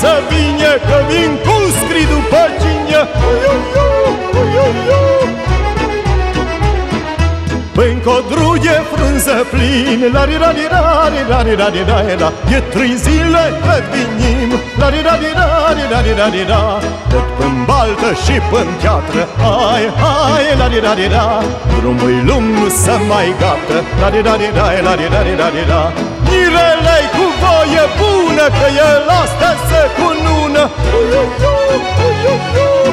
să vină Că vin cu scrii după cine Iu, iu, iu, iu Încă plin La ri ra ri ra ri ra ri ra ri ra ra E trei zile cât vinim La ri ra ri ra ri ra ri ra ri ra Cât până baltă și până teatră Ai, ai, la ri ra ri ra Drumul lung nu se mai gata La ri ra ri ra la ri ra ri ra ri ra Mire! Cu voie bună Că el asta se cunună Ui, ui, ui, ui, ui, ui.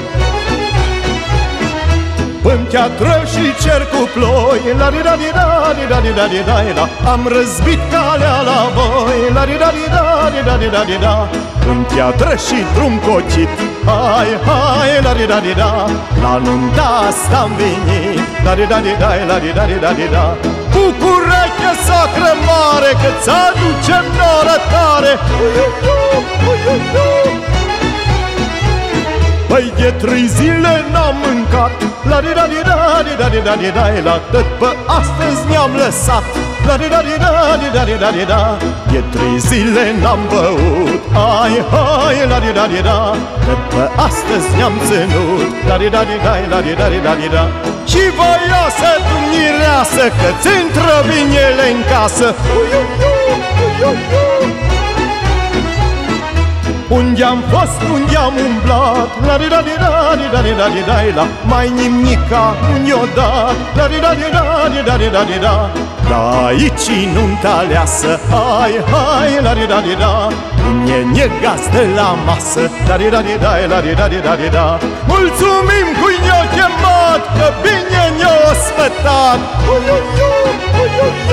În teatră și cer cu ploi La ri da ri da ri da ri da ri da da Am răzbit calea la voi La ri da ri da ri da ri da ri da În teatră și drum cocit Hai, hai, la ri da ri da La nunta asta am venit La ri da ri da, la ri da ri da ri da Bucură-te, sacră mare Că-ți aducem noră tare Ui, ui, ui, ui, ui. Păi de trei zile n-am mâncat La di da di da di da di da di da La tot pe astăzi ne-am lăsat La di da di da di da di da di da. De trei zile n-am băut. Ai, hai, la di da di da. Tot pe astăzi ne-am ținut. La di da di da la di da di da di da. Și voioasă tu mireasă Că-ți intră vinele în casă. Ui, ui, ui, ui, ui, ui. Unde am fost, unde am umblat La di da di da di da di da di da la Mai nimica nu o dat La di da di da di da di da di da Da aici nu-mi aleasă Hai, hai, la di da di da Ne ne gazdă la masă La di da di da, la di da di da di da Mulțumim cu ne-o chemat Că bine ne-o spătat Ui, ui, ui